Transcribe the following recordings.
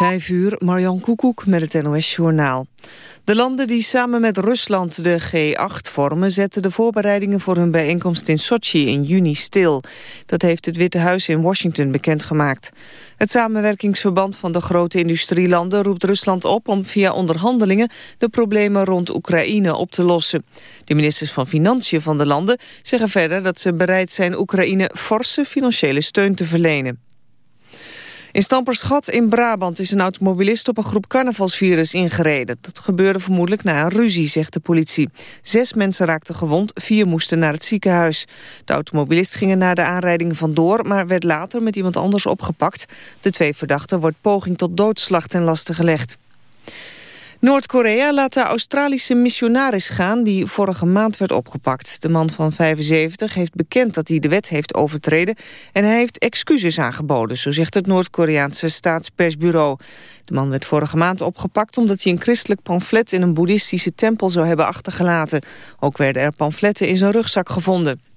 Vijf uur, Marjan Koekoek met het NOS-journaal. De landen die samen met Rusland de G8 vormen... zetten de voorbereidingen voor hun bijeenkomst in Sochi in juni stil. Dat heeft het Witte Huis in Washington bekendgemaakt. Het samenwerkingsverband van de grote industrielanden roept Rusland op... om via onderhandelingen de problemen rond Oekraïne op te lossen. De ministers van Financiën van de landen zeggen verder... dat ze bereid zijn Oekraïne forse financiële steun te verlenen. In Stamperschat in Brabant is een automobilist op een groep carnavalsvirus ingereden. Dat gebeurde vermoedelijk na een ruzie, zegt de politie. Zes mensen raakten gewond, vier moesten naar het ziekenhuis. De automobilist ging er na de aanrijding vandoor, maar werd later met iemand anders opgepakt. De twee verdachten wordt poging tot doodslag ten laste gelegd. Noord-Korea laat de Australische missionaris gaan die vorige maand werd opgepakt. De man van 75 heeft bekend dat hij de wet heeft overtreden en hij heeft excuses aangeboden, zo zegt het Noord-Koreaanse staatspersbureau. De man werd vorige maand opgepakt omdat hij een christelijk pamflet in een boeddhistische tempel zou hebben achtergelaten. Ook werden er pamfletten in zijn rugzak gevonden.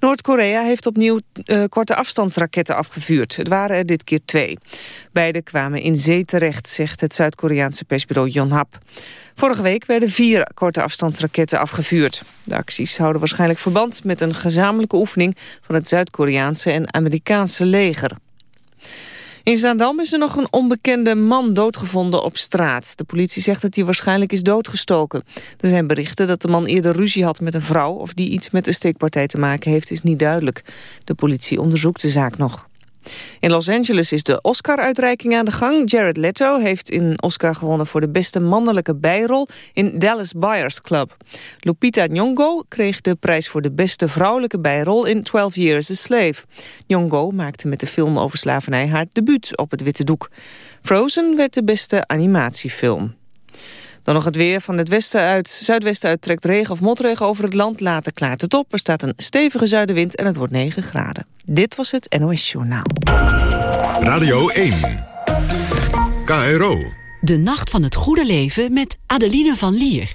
Noord-Korea heeft opnieuw uh, korte afstandsraketten afgevuurd. Het waren er dit keer twee. Beide kwamen in zee terecht, zegt het Zuid-Koreaanse persbureau Yonhap. Vorige week werden vier korte afstandsraketten afgevuurd. De acties houden waarschijnlijk verband met een gezamenlijke oefening... van het Zuid-Koreaanse en Amerikaanse leger. In Zaandam is er nog een onbekende man doodgevonden op straat. De politie zegt dat hij waarschijnlijk is doodgestoken. Er zijn berichten dat de man eerder ruzie had met een vrouw... of die iets met de steekpartij te maken heeft, is niet duidelijk. De politie onderzoekt de zaak nog. In Los Angeles is de Oscar-uitreiking aan de gang. Jared Leto heeft een Oscar gewonnen voor de beste mannelijke bijrol in Dallas Buyers Club. Lupita Nyong'o kreeg de prijs voor de beste vrouwelijke bijrol in 12 Years a Slave. Nyong'o maakte met de film over slavernij haar debuut op het witte doek. Frozen werd de beste animatiefilm. Dan nog het weer. Van het westen uit, zuidwesten uit trekt regen of motregen over het land. Later klaart het op. Er staat een stevige zuidenwind en het wordt 9 graden. Dit was het NOS Journaal. Radio 1. KRO. De Nacht van het Goede Leven met Adeline van Lier.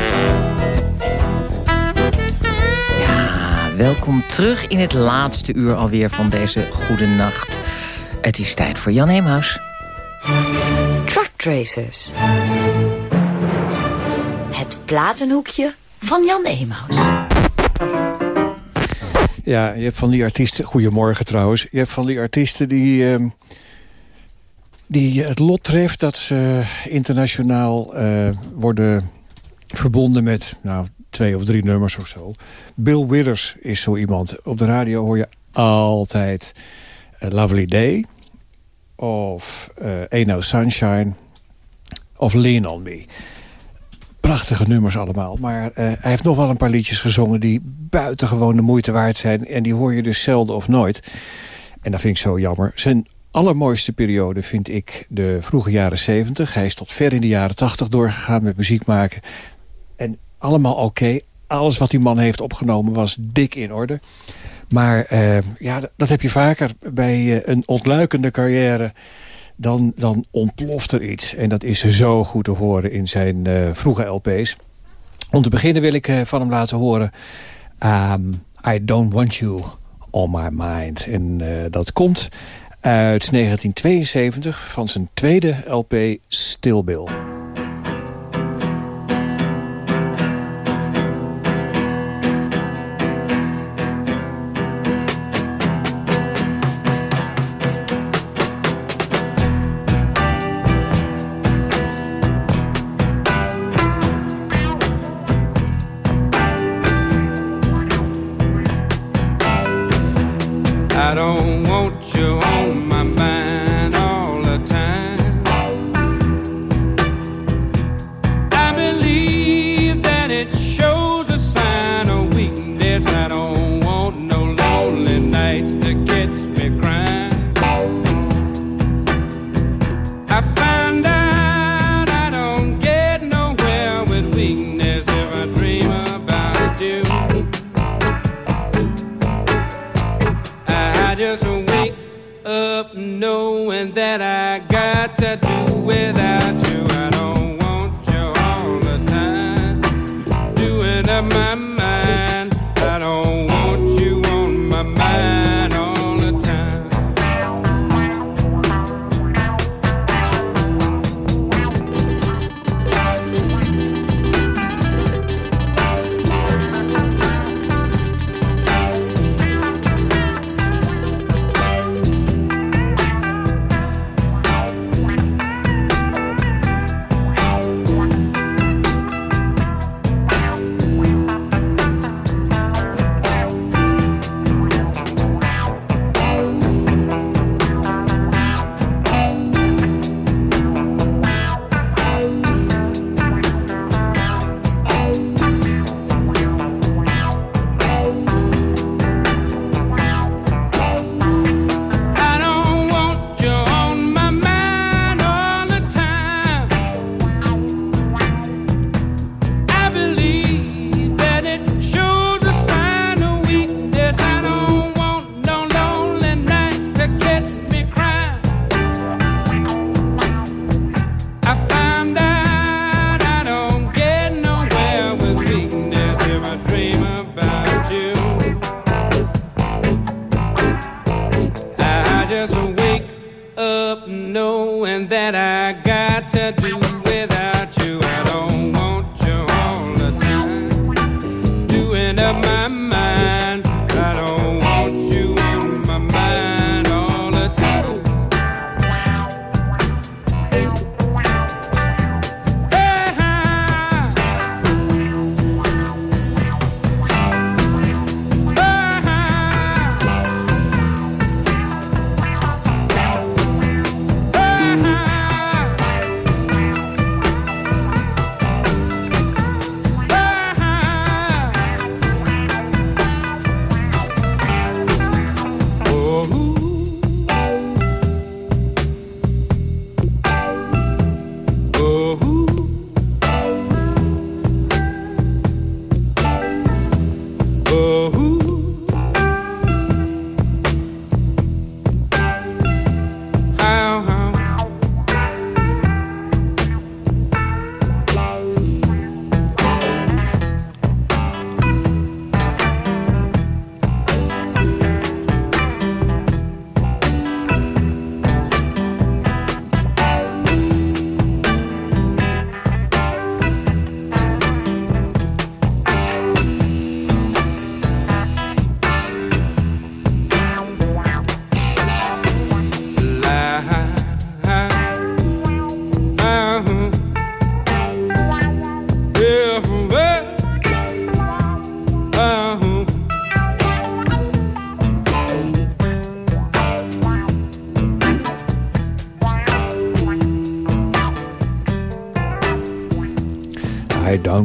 Welkom terug in het laatste uur alweer van deze goede nacht. Het is tijd voor Jan Heemhuis. Truck Tracers. Het platenhoekje van Jan Emaus. Ja, je hebt van die artiesten... Goedemorgen trouwens. Je hebt van die artiesten die... Uh, die het lot treft dat ze internationaal uh, worden verbonden met... Nou, twee of drie nummers of zo. Bill Withers is zo iemand. Op de radio hoor je altijd uh, Lovely Day... of uh, No Sunshine... of Lean On Me. Prachtige nummers allemaal. Maar uh, hij heeft nog wel een paar liedjes gezongen... die buitengewoon de moeite waard zijn. En die hoor je dus zelden of nooit. En dat vind ik zo jammer. Zijn allermooiste periode vind ik de vroege jaren 70. Hij is tot ver in de jaren 80 doorgegaan met muziek maken. Allemaal oké. Alles wat die man heeft opgenomen was dik in orde. Maar uh, ja, dat heb je vaker bij uh, een ontluikende carrière. Dan, dan ontploft er iets. En dat is zo goed te horen in zijn uh, vroege LP's. Om te beginnen wil ik van hem laten horen... Um, I Don't Want You On My Mind. En dat komt uit 1972 van zijn tweede LP Still Bill.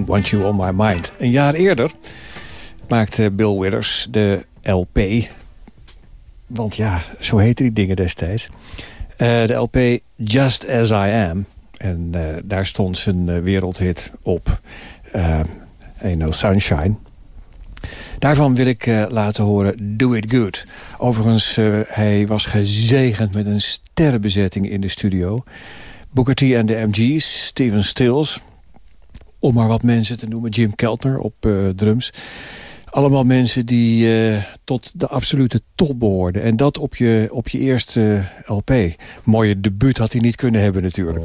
Want You On My Mind. Een jaar eerder maakte Bill Withers de LP. Want ja, zo heten die dingen destijds. Uh, de LP Just As I Am. En uh, daar stond zijn uh, wereldhit op. Uh, No Sunshine. Daarvan wil ik laten horen Do It Good. Overigens, hij was gezegend met een sterrenbezetting in de studio. Booker T en de MG's, Steven Stills... om maar wat mensen te noemen, Jim Keltner op uh, drums... Allemaal mensen die uh, tot de absolute top behoorden. En dat op je, op je eerste LP. Mooie debuut had hij niet kunnen hebben natuurlijk.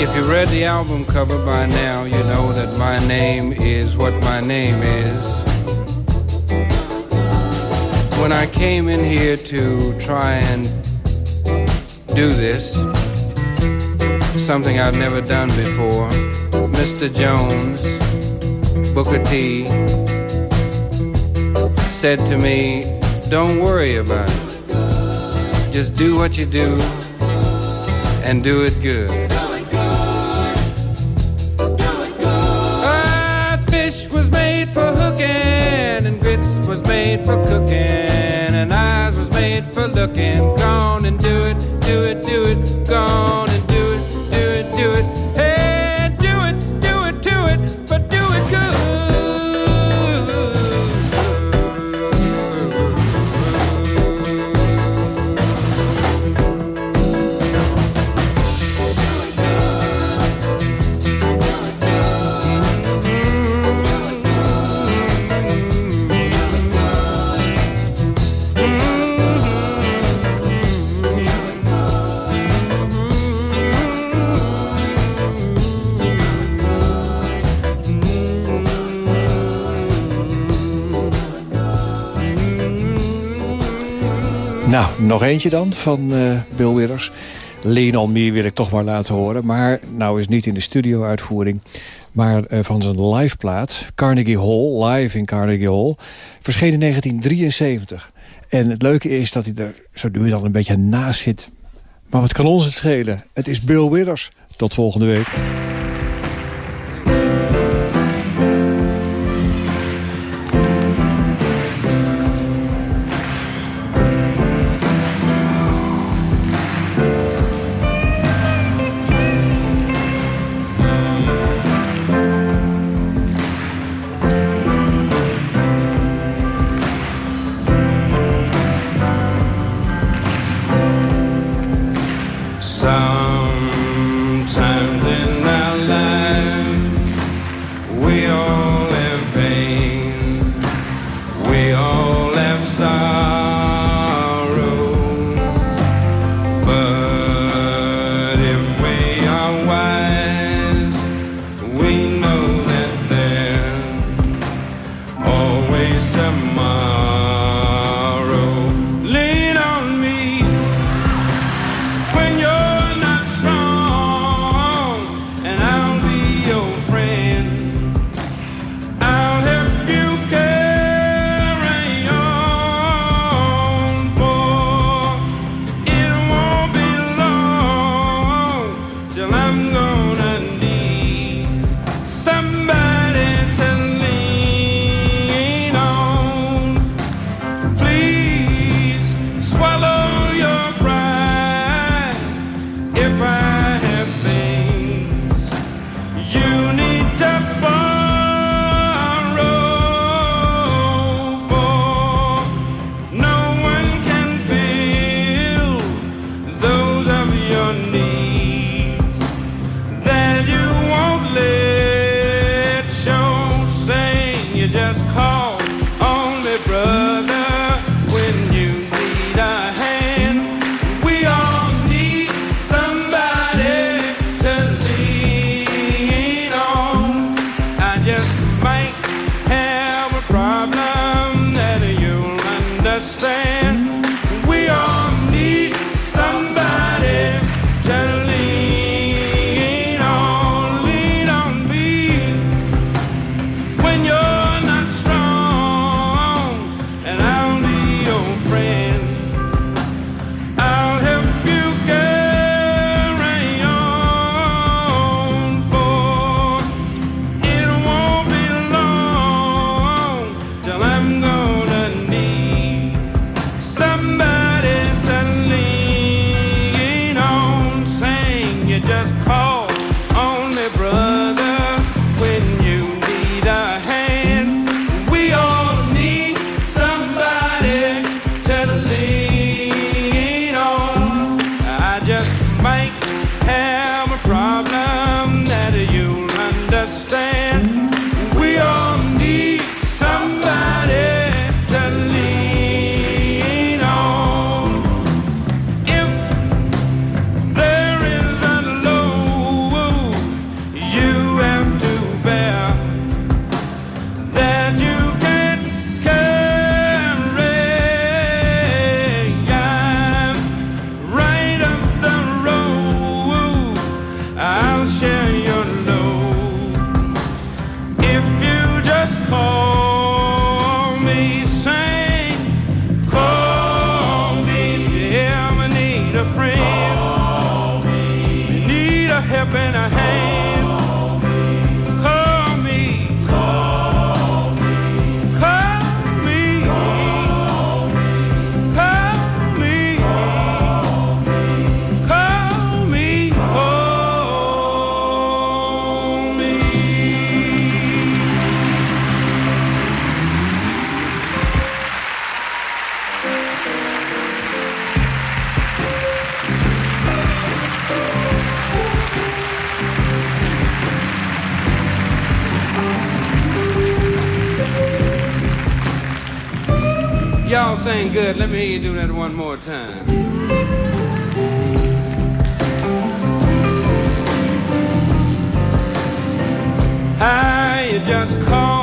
If you read the album cover by now, you know that my name is what my name is. When I came in here to try and do this, something I've never done before, Mr. Jones, Booker T, said to me, Don't worry about it. Just do what you do and do it good. Looking. Gone and do it, do it, do it, gone. Nog eentje dan van uh, Bill Withers. Lean on Me wil ik toch maar laten horen. Maar nou is niet in de studio-uitvoering. Maar uh, van zijn liveplaat, Carnegie Hall, live in Carnegie Hall. Verscheen in 1973. En het leuke is dat hij er zo nu dan een beetje naast zit. Maar wat kan ons het schelen? Het is Bill Withers. Tot volgende week. Good. Let me hear you do that one more time. I just call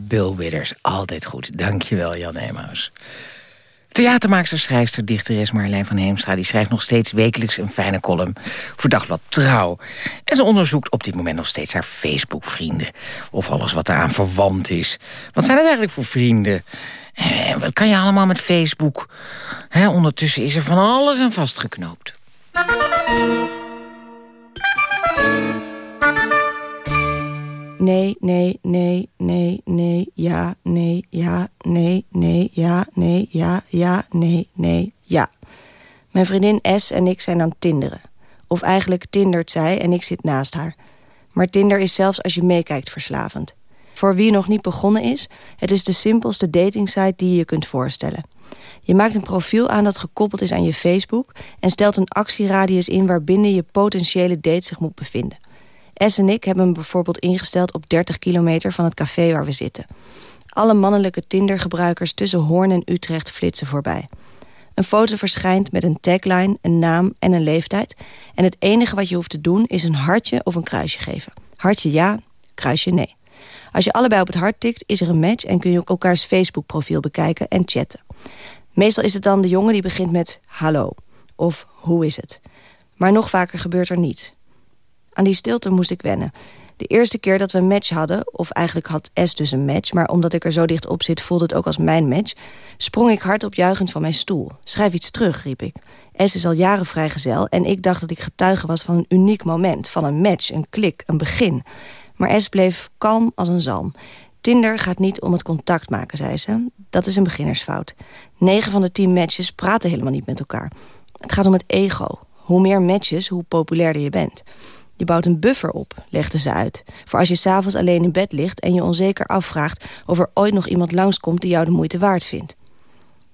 Bill Withers. Altijd goed. Dankjewel, Jan Emaus. Theatermaakster, schrijfster, dichteres Marlijn van Heemstra... die schrijft nog steeds wekelijks een fijne column voor Dagblad Trouw. En ze onderzoekt op dit moment nog steeds haar Facebook-vrienden. Of alles wat eraan verwant is. Wat zijn het eigenlijk voor vrienden? En wat kan je allemaal met Facebook? ondertussen is er van alles aan vastgeknoopt. Nee, nee, nee, nee, nee, ja, nee, ja, nee, nee, ja, nee, ja, ja, nee, nee, ja. Mijn vriendin S en ik zijn aan tinderen. Of eigenlijk tindert zij en ik zit naast haar. Maar Tinder is zelfs als je meekijkt verslavend. Voor wie nog niet begonnen is, het is de simpelste datingsite die je je kunt voorstellen. Je maakt een profiel aan dat gekoppeld is aan je Facebook... en stelt een actieradius in waarbinnen je potentiële date zich moet bevinden. S en ik hebben hem bijvoorbeeld ingesteld op 30 kilometer van het café waar we zitten. Alle mannelijke Tinder-gebruikers tussen Hoorn en Utrecht flitsen voorbij. Een foto verschijnt met een tagline, een naam en een leeftijd... en het enige wat je hoeft te doen is een hartje of een kruisje geven. Hartje ja, kruisje nee. Als je allebei op het hart tikt, is er een match... en kun je ook elkaars Facebook-profiel bekijken en chatten. Meestal is het dan de jongen die begint met hallo of hoe is het. Maar nog vaker gebeurt er niets. Aan die stilte moest ik wennen. De eerste keer dat we een match hadden, of eigenlijk had S dus een match... maar omdat ik er zo dicht op zit, voelde het ook als mijn match... sprong ik hardop juichend van mijn stoel. Schrijf iets terug, riep ik. S is al jaren vrijgezel en ik dacht dat ik getuige was van een uniek moment... van een match, een klik, een begin. Maar S bleef kalm als een zalm. Tinder gaat niet om het contact maken, zei ze. Dat is een beginnersfout. 9 van de 10 matches praten helemaal niet met elkaar. Het gaat om het ego. Hoe meer matches, hoe populairder je bent. Je bouwt een buffer op, legde ze uit. Voor als je s'avonds alleen in bed ligt en je onzeker afvraagt... of er ooit nog iemand langskomt die jou de moeite waard vindt.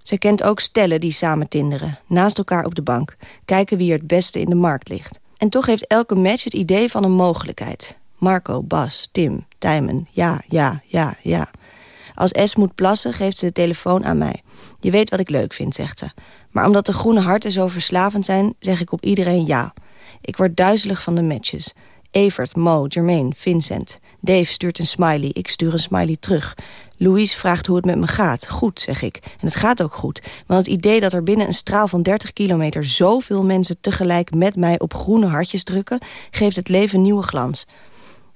Ze kent ook stellen die samen tinderen, naast elkaar op de bank. Kijken wie er het beste in de markt ligt. En toch heeft elke match het idee van een mogelijkheid. Marco, Bas, Tim, Tijmen, ja, ja, ja, ja. Als S moet plassen, geeft ze de telefoon aan mij. Je weet wat ik leuk vind, zegt ze. Maar omdat de groene harten zo verslavend zijn, zeg ik op iedereen ja. Ik word duizelig van de matches. Evert, Mo, Jermaine, Vincent. Dave stuurt een smiley, ik stuur een smiley terug. Louise vraagt hoe het met me gaat. Goed, zeg ik. En het gaat ook goed. Want het idee dat er binnen een straal van 30 kilometer... zoveel mensen tegelijk met mij op groene hartjes drukken... geeft het leven nieuwe glans.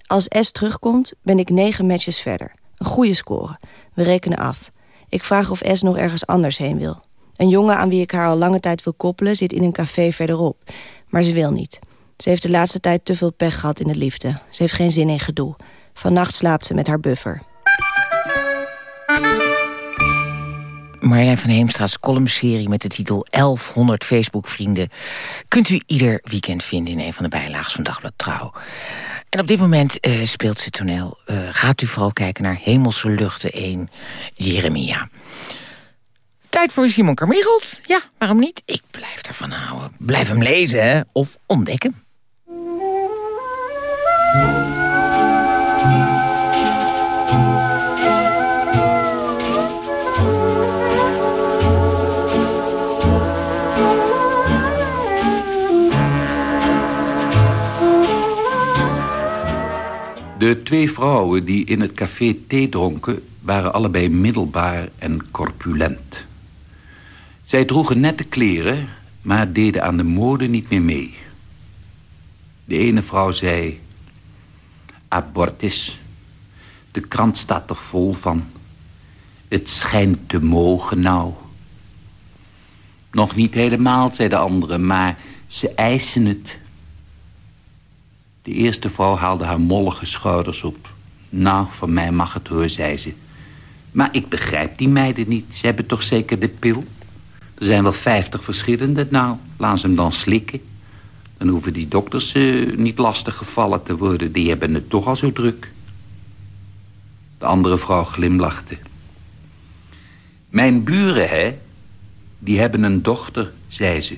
Als S terugkomt, ben ik negen matches verder. Een goede score. We rekenen af. Ik vraag of S nog ergens anders heen wil. Een jongen aan wie ik haar al lange tijd wil koppelen... zit in een café verderop. Maar ze wil niet. Ze heeft de laatste tijd te veel pech gehad in de liefde. Ze heeft geen zin in gedoe. Vannacht slaapt ze met haar buffer. Marjolein van Heemstra's columnserie met de titel 1100 Facebook-vrienden... kunt u ieder weekend vinden in een van de bijlagen van Dagblad Trouw. En op dit moment uh, speelt ze toneel. Uh, gaat u vooral kijken naar Hemelse Luchten 1, Jeremia. Tijd voor Simon Carmichelt. Ja, waarom niet? Ik blijf ervan houden. Blijf hem lezen, hè? Of ontdekken. De twee vrouwen die in het café thee dronken... waren allebei middelbaar en corpulent. Zij droegen nette kleren, maar deden aan de mode niet meer mee. De ene vrouw zei... Abortus. De krant staat er vol van. Het schijnt te mogen nou. Nog niet helemaal, zei de andere, maar ze eisen het... De eerste vrouw haalde haar mollige schouders op. Nou, van mij mag het hoor, zei ze. Maar ik begrijp die meiden niet. Ze hebben toch zeker de pil? Er zijn wel vijftig verschillende. Nou, laat ze hem dan slikken. Dan hoeven die dokters uh, niet lastig gevallen te worden. Die hebben het toch al zo druk. De andere vrouw glimlachte. Mijn buren, hè, die hebben een dochter, zei ze.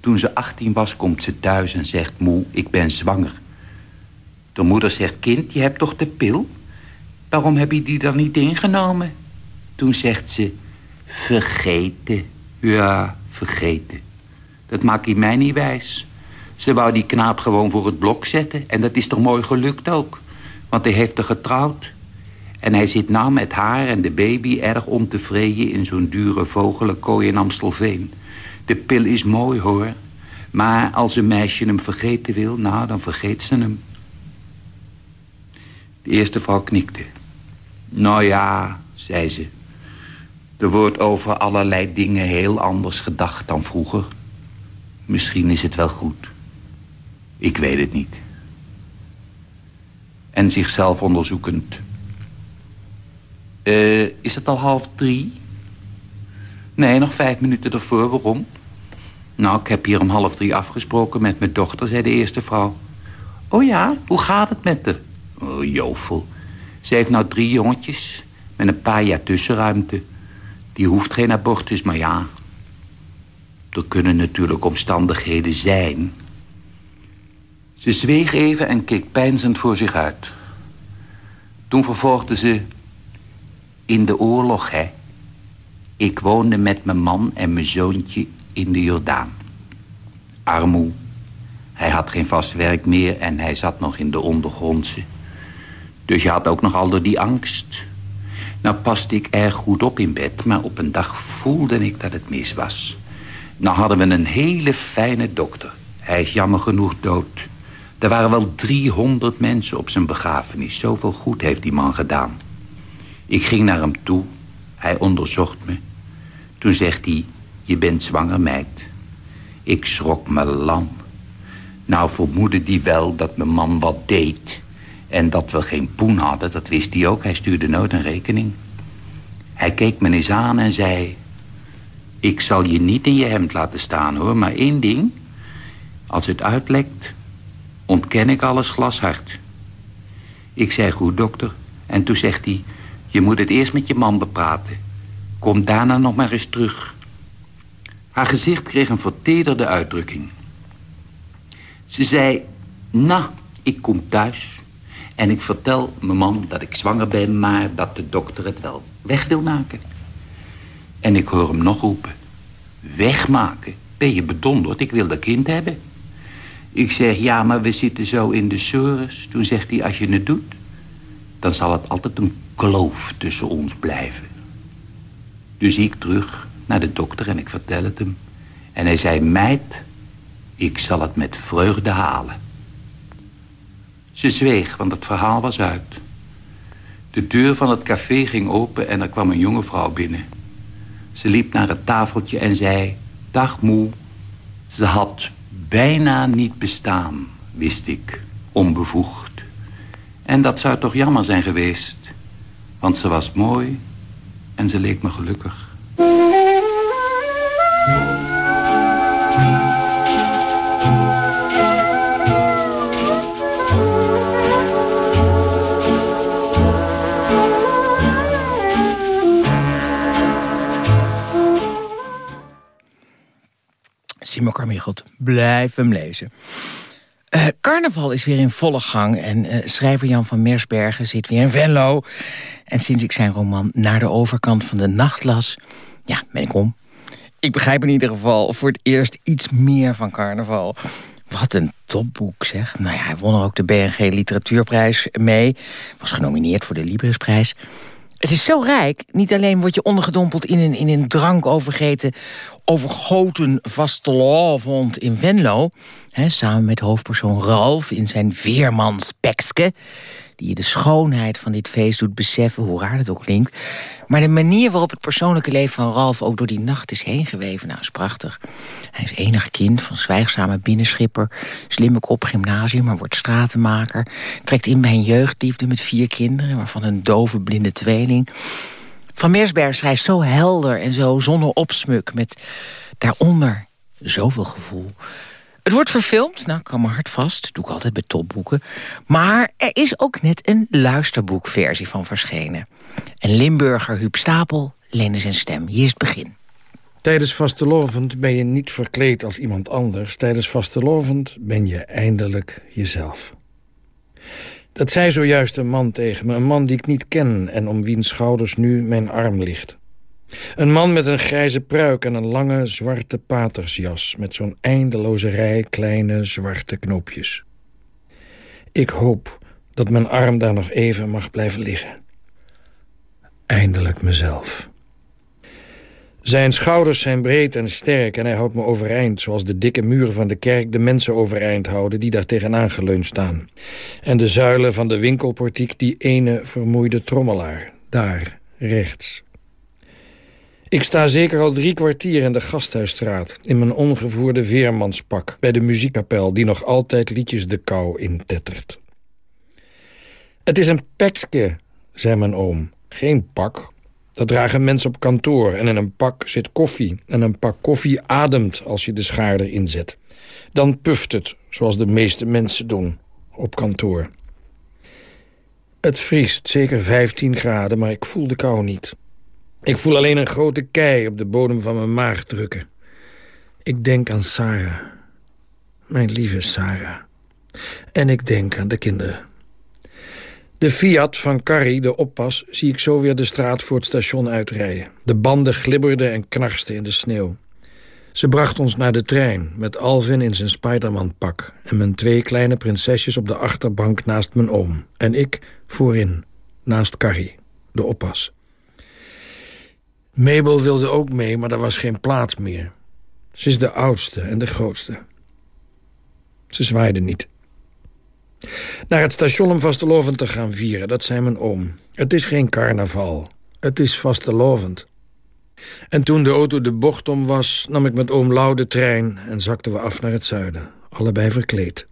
Toen ze 18 was, komt ze thuis en zegt... moe, ik ben zwanger. De moeder zegt, kind, je hebt toch de pil? Waarom heb je die dan niet ingenomen? Toen zegt ze, vergeten. Ja, vergeten. Dat maakt hij mij niet wijs. Ze wou die knaap gewoon voor het blok zetten. En dat is toch mooi gelukt ook. Want hij heeft er getrouwd. En hij zit nou met haar en de baby erg ontevreden... in zo'n dure vogelenkooi in Amstelveen. De pil is mooi, hoor. Maar als een meisje hem vergeten wil, nou, dan vergeet ze hem. De eerste vrouw knikte. Nou ja, zei ze. Er wordt over allerlei dingen heel anders gedacht dan vroeger. Misschien is het wel goed. Ik weet het niet. En zichzelf onderzoekend. Uh, is het al half drie? Nee, nog vijf minuten ervoor. Waarom? Nou, ik heb hier om half drie afgesproken met mijn dochter, zei de eerste vrouw. Oh ja, hoe gaat het met haar? Oh, jovel. Ze heeft nou drie jongetjes met een paar jaar tussenruimte. Die hoeft geen abortus, maar ja... Er kunnen natuurlijk omstandigheden zijn. Ze zweeg even en keek peinzend voor zich uit. Toen vervolgde ze... In de oorlog, hè. Ik woonde met mijn man en mijn zoontje in de Jordaan. Armoe. Hij had geen vast werk meer en hij zat nog in de ondergrondse. Dus je had ook nog al die angst. Nou paste ik erg goed op in bed, maar op een dag voelde ik dat het mis was. Nou hadden we een hele fijne dokter. Hij is jammer genoeg dood. Er waren wel 300 mensen op zijn begrafenis. Zoveel goed heeft die man gedaan. Ik ging naar hem toe. Hij onderzocht me. Toen zegt hij, je bent zwanger meid. Ik schrok me lam. Nou vermoedde die wel dat mijn man wat deed. En dat we geen poen hadden, dat wist hij ook. Hij stuurde nooit een rekening. Hij keek me eens aan en zei... Ik zal je niet in je hemd laten staan, hoor. Maar één ding. Als het uitlekt, ontken ik alles glashard. Ik zei, goed, dokter. En toen zegt hij... Je moet het eerst met je man bepraten. Kom daarna nog maar eens terug. Haar gezicht kreeg een vertederde uitdrukking. Ze zei... Nou, ik kom thuis. En ik vertel mijn man dat ik zwanger ben... maar dat de dokter het wel weg wil maken. En ik hoor hem nog roepen. Wegmaken? Ben je bedonderd? Ik wil dat kind hebben. Ik zeg, ja, maar we zitten zo in de sores. Toen zegt hij, als je het doet... dan zal het altijd een kloof tussen ons blijven. Dus ik terug naar de dokter en ik vertel het hem. En hij zei, meid, ik zal het met vreugde halen. Ze zweeg, want het verhaal was uit. De deur van het café ging open en er kwam een jonge vrouw binnen. Ze liep naar het tafeltje en zei... Dag moe. Ze had bijna niet bestaan, wist ik, onbevoegd. En dat zou toch jammer zijn geweest. Want ze was mooi en ze leek me gelukkig. Simon Carmichelt, blijf hem lezen. Uh, carnaval is weer in volle gang en uh, schrijver Jan van Meersbergen zit weer in Venlo. En sinds ik zijn roman Naar de overkant van de nacht las, ja, ben ik om. Ik begrijp in ieder geval voor het eerst iets meer van carnaval. Wat een topboek, zeg. Nou ja, hij won ook de BNG Literatuurprijs mee. Was genomineerd voor de Librisprijs. Het is zo rijk. Niet alleen word je ondergedompeld in een, in een drank overgeten... overgoten vastelavond in Venlo... Samen met hoofdpersoon Ralf in zijn veermanspekske... die je de schoonheid van dit feest doet beseffen, hoe raar het ook klinkt. Maar de manier waarop het persoonlijke leven van Ralf... ook door die nacht is heengeweven, nou, is prachtig. Hij is enig kind van zwijgzame binnenschipper... slimme kop gymnasium, maar wordt stratenmaker... trekt in bij een jeugdliefde met vier kinderen... waarvan een dove blinde tweeling... Van Meersberg schrijft zo helder en zo zonder opsmuk... met daaronder zoveel gevoel. Het wordt verfilmd, nou, kan me hard vast, doe ik altijd bij topboeken. Maar er is ook net een luisterboekversie van verschenen. En Limburger Huub Stapel leende zijn stem. Hier is het begin. Tijdens vastelovend ben je niet verkleed als iemand anders. Tijdens vastelovend ben je eindelijk jezelf. Dat zei zojuist een man tegen me, een man die ik niet ken... en om wiens schouders nu mijn arm ligt. Een man met een grijze pruik en een lange zwarte patersjas... met zo'n eindeloze rij kleine zwarte knoopjes. Ik hoop dat mijn arm daar nog even mag blijven liggen. Eindelijk mezelf. Zijn schouders zijn breed en sterk en hij houdt me overeind... zoals de dikke muren van de kerk de mensen overeind houden... die daar tegenaan geleund staan. En de zuilen van de winkelportiek die ene vermoeide trommelaar. Daar, rechts. Ik sta zeker al drie kwartier in de Gasthuisstraat... in mijn ongevoerde veermanspak... bij de muziekkapel die nog altijd liedjes de kou intettert. Het is een pekske, zei mijn oom. Geen pak. Dat dragen mensen op kantoor en in een pak zit koffie. En een pak koffie ademt als je de schaar erin zet. Dan puft het, zoals de meeste mensen doen. op kantoor. Het vriest, zeker 15 graden, maar ik voel de kou niet. Ik voel alleen een grote kei op de bodem van mijn maag drukken. Ik denk aan Sarah. Mijn lieve Sarah. En ik denk aan de kinderen. De Fiat van Carrie, de oppas, zie ik zo weer de straat voor het station uitrijden. De banden glibberden en knarsten in de sneeuw. Ze bracht ons naar de trein, met Alvin in zijn Spiderman-pak... en mijn twee kleine prinsesjes op de achterbank naast mijn oom. En ik voorin, naast Carrie, de oppas. Mabel wilde ook mee, maar er was geen plaats meer. Ze is de oudste en de grootste. Ze zwaaide niet. Naar het station om vastelovend te gaan vieren, dat zei mijn oom. Het is geen carnaval, het is vastelovend. En toen de auto de bocht om was, nam ik met oom Lau de trein... en zakten we af naar het zuiden, allebei verkleed.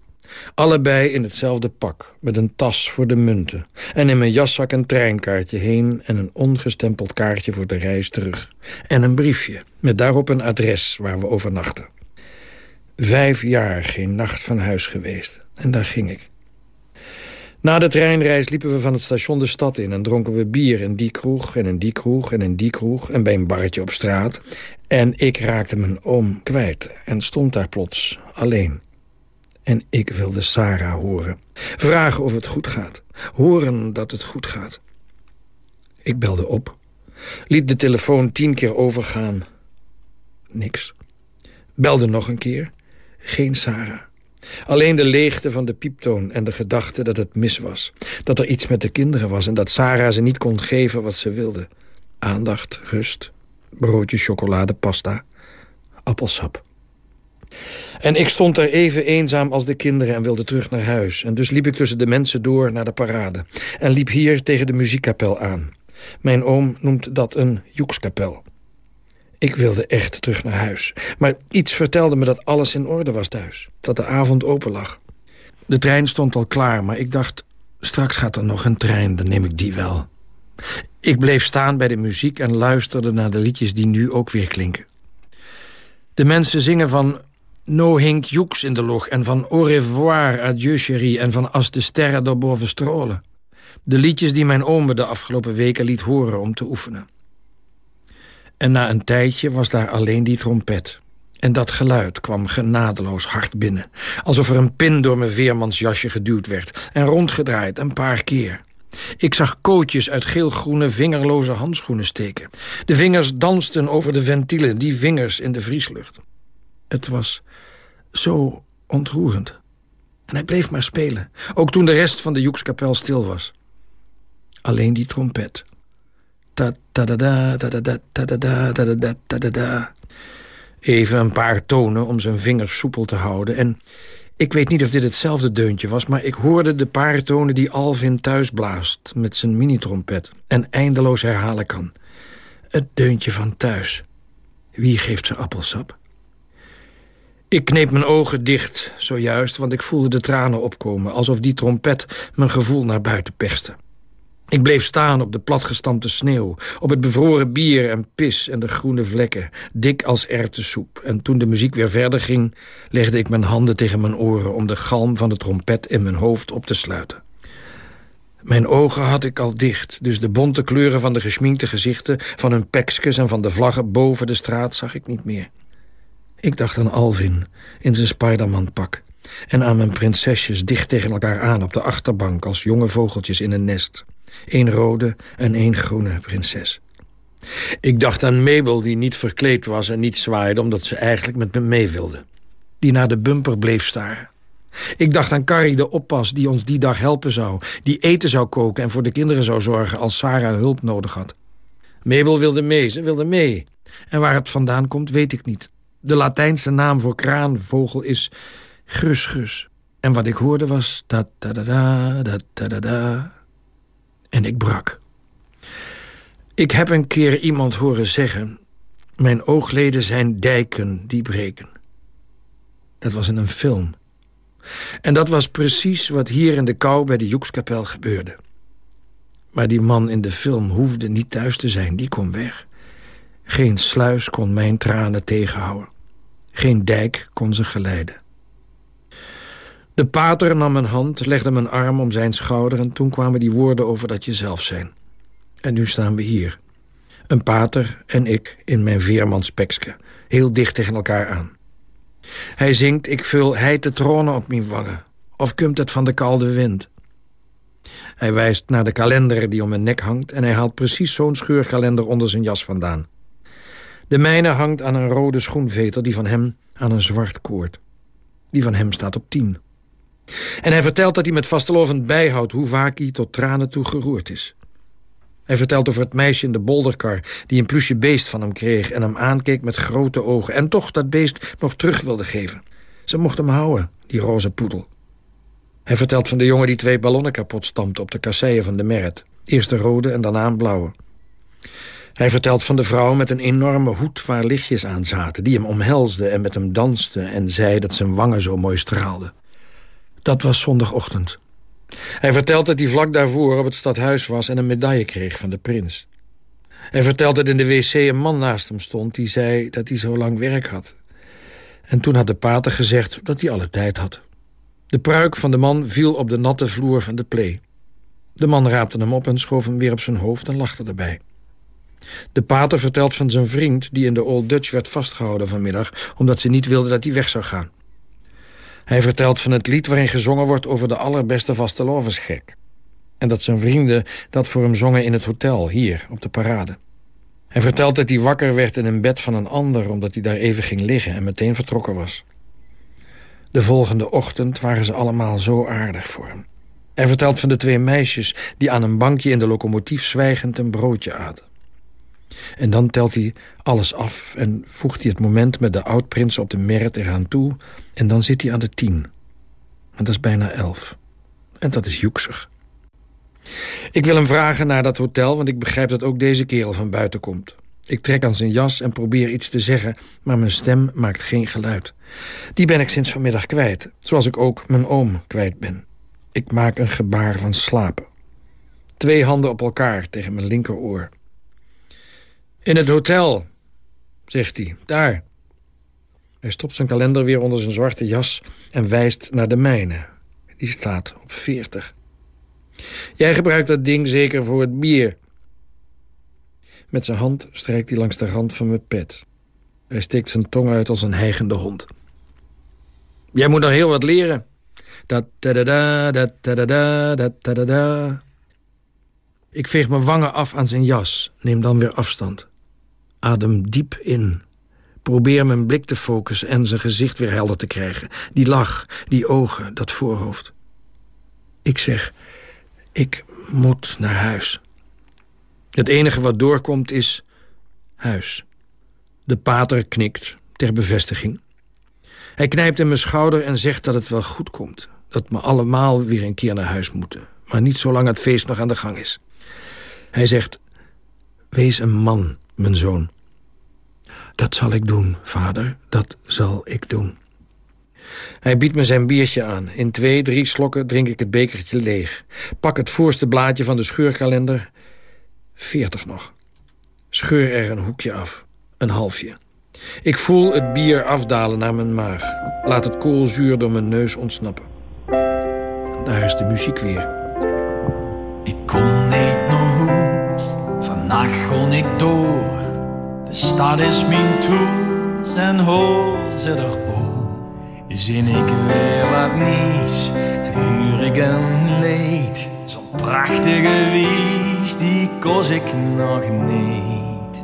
Allebei in hetzelfde pak, met een tas voor de munten. En in mijn jaszak een treinkaartje heen... en een ongestempeld kaartje voor de reis terug. En een briefje, met daarop een adres waar we overnachten. Vijf jaar geen nacht van huis geweest. En daar ging ik. Na de treinreis liepen we van het station de stad in... en dronken we bier in die kroeg en in die kroeg en in die kroeg... en bij een barretje op straat. En ik raakte mijn oom kwijt en stond daar plots alleen. En ik wilde Sarah horen. Vragen of het goed gaat. Horen dat het goed gaat. Ik belde op. Liet de telefoon tien keer overgaan. Niks. Belde nog een keer. Geen Sarah. Alleen de leegte van de pieptoon en de gedachte dat het mis was. Dat er iets met de kinderen was en dat Sarah ze niet kon geven wat ze wilde. Aandacht, rust, broodje chocolade, pasta, appelsap. En ik stond er even eenzaam als de kinderen en wilde terug naar huis. En dus liep ik tussen de mensen door naar de parade. En liep hier tegen de muziekkapel aan. Mijn oom noemt dat een joekskapel. Ik wilde echt terug naar huis. Maar iets vertelde me dat alles in orde was thuis. Dat de avond open lag. De trein stond al klaar, maar ik dacht... straks gaat er nog een trein, dan neem ik die wel. Ik bleef staan bij de muziek en luisterde naar de liedjes die nu ook weer klinken. De mensen zingen van No Hink Joeks in de log... en van Au revoir, adieu chérie... en van As de sterren door boven strolen. De liedjes die mijn oom me de afgelopen weken liet horen om te oefenen. En na een tijdje was daar alleen die trompet. En dat geluid kwam genadeloos hard binnen. Alsof er een pin door mijn veermansjasje geduwd werd... en rondgedraaid een paar keer. Ik zag kootjes uit geelgroene vingerloze handschoenen steken. De vingers dansten over de ventielen, die vingers in de vrieslucht. Het was zo ontroerend. En hij bleef maar spelen, ook toen de rest van de Joekskapel stil was. Alleen die trompet. Ta-da-da-da-da-da-da-da-da-da-da-da-da. Even een paar tonen om zijn vingers soepel te houden. En ik weet niet of dit hetzelfde deuntje was... maar ik hoorde de paar tonen die Alvin thuis blaast... met zijn mini-trompet en eindeloos herhalen kan. Het deuntje van thuis. Wie geeft zijn appelsap? Ik kneep mijn ogen dicht, zojuist, want ik voelde de tranen opkomen... alsof die trompet mijn gevoel naar buiten perste. Ik bleef staan op de platgestampte sneeuw, op het bevroren bier en pis en de groene vlekken, dik als erwtensoep. En toen de muziek weer verder ging, legde ik mijn handen tegen mijn oren om de galm van de trompet in mijn hoofd op te sluiten. Mijn ogen had ik al dicht, dus de bonte kleuren van de geschminkte gezichten, van hun pekskes en van de vlaggen boven de straat zag ik niet meer. Ik dacht aan Alvin in zijn Spiderman-pak en aan mijn prinsesjes dicht tegen elkaar aan op de achterbank als jonge vogeltjes in een nest. Eén rode en één groene prinses. Ik dacht aan Mabel die niet verkleed was en niet zwaaide... omdat ze eigenlijk met me mee wilde. Die naar de bumper bleef staren. Ik dacht aan Carrie, de oppas, die ons die dag helpen zou... die eten zou koken en voor de kinderen zou zorgen... als Sarah hulp nodig had. Mabel wilde mee, ze wilde mee. En waar het vandaan komt, weet ik niet. De Latijnse naam voor kraanvogel is grus grus. En wat ik hoorde was... da da da da da en ik brak. Ik heb een keer iemand horen zeggen... mijn oogleden zijn dijken die breken. Dat was in een film. En dat was precies wat hier in de kou bij de Joekskapel gebeurde. Maar die man in de film hoefde niet thuis te zijn, die kon weg. Geen sluis kon mijn tranen tegenhouden. Geen dijk kon ze geleiden. De pater nam mijn hand, legde mijn arm om zijn schouder... en toen kwamen die woorden over dat je zelf zijn. En nu staan we hier. Een pater en ik in mijn veermanspekske. Heel dicht tegen elkaar aan. Hij zingt, ik vul heite tronen op mijn wangen. Of komt het van de koude wind? Hij wijst naar de kalender die om mijn nek hangt... en hij haalt precies zo'n scheurkalender onder zijn jas vandaan. De mijne hangt aan een rode schoenveter, die van hem aan een zwart koord. Die van hem staat op tien. En hij vertelt dat hij met vastelovend bijhoudt... hoe vaak hij tot tranen toe geroerd is. Hij vertelt over het meisje in de bolderkar... die een plusje beest van hem kreeg en hem aankeek met grote ogen... en toch dat beest nog terug wilde geven. Ze mocht hem houden, die roze poedel. Hij vertelt van de jongen die twee ballonnen kapot stampte... op de kasseien van de Merit. Eerst de rode en daarna een blauwe. Hij vertelt van de vrouw met een enorme hoed waar lichtjes aan zaten... die hem omhelsde en met hem danste en zei dat zijn wangen zo mooi straalden. Dat was zondagochtend. Hij vertelt dat hij vlak daarvoor op het stadhuis was... en een medaille kreeg van de prins. Hij vertelt dat in de wc een man naast hem stond... die zei dat hij zo lang werk had. En toen had de pater gezegd dat hij alle tijd had. De pruik van de man viel op de natte vloer van de plee. De man raapte hem op en schoof hem weer op zijn hoofd en lachte erbij. De pater vertelt van zijn vriend die in de Old Dutch werd vastgehouden vanmiddag... omdat ze niet wilde dat hij weg zou gaan. Hij vertelt van het lied waarin gezongen wordt over de allerbeste vastelovensgek. En dat zijn vrienden dat voor hem zongen in het hotel, hier, op de parade. Hij vertelt dat hij wakker werd in een bed van een ander... omdat hij daar even ging liggen en meteen vertrokken was. De volgende ochtend waren ze allemaal zo aardig voor hem. Hij vertelt van de twee meisjes die aan een bankje in de locomotief zwijgend een broodje aten. En dan telt hij alles af en voegt hij het moment met de oudprins op de merit eraan toe... en dan zit hij aan de tien. En dat is bijna elf. En dat is joeksig. Ik wil hem vragen naar dat hotel, want ik begrijp dat ook deze kerel van buiten komt. Ik trek aan zijn jas en probeer iets te zeggen, maar mijn stem maakt geen geluid. Die ben ik sinds vanmiddag kwijt, zoals ik ook mijn oom kwijt ben. Ik maak een gebaar van slapen. Twee handen op elkaar tegen mijn linkeroor. In het hotel, zegt hij, daar. Hij stopt zijn kalender weer onder zijn zwarte jas en wijst naar de mijne. Die staat op 40. Jij gebruikt dat ding zeker voor het bier. Met zijn hand strijkt hij langs de rand van mijn pet. Hij steekt zijn tong uit als een heigende hond. Jij moet nog heel wat leren. Dat da da da, dat da da da, dat da da da. Ik veeg mijn wangen af aan zijn jas, neem dan weer afstand. Adem diep in. Probeer mijn blik te focussen en zijn gezicht weer helder te krijgen. Die lach, die ogen, dat voorhoofd. Ik zeg, ik moet naar huis. Het enige wat doorkomt is huis. De pater knikt ter bevestiging. Hij knijpt in mijn schouder en zegt dat het wel goed komt. Dat we allemaal weer een keer naar huis moeten. Maar niet zolang het feest nog aan de gang is. Hij zegt, wees een man, mijn zoon. Dat zal ik doen, vader, dat zal ik doen. Hij biedt me zijn biertje aan. In twee, drie slokken drink ik het bekertje leeg. Pak het voorste blaadje van de scheurkalender. Veertig nog. Scheur er een hoekje af. Een halfje. Ik voel het bier afdalen naar mijn maag. Laat het koolzuur door mijn neus ontsnappen. Daar is de muziek weer. Ik goed, vannacht kon ik door. De stad is mijn toes en hoor ze erboe. Zin ik weer wat nieuws en huur ik een leed. Zo'n prachtige wies, die koos ik nog niet.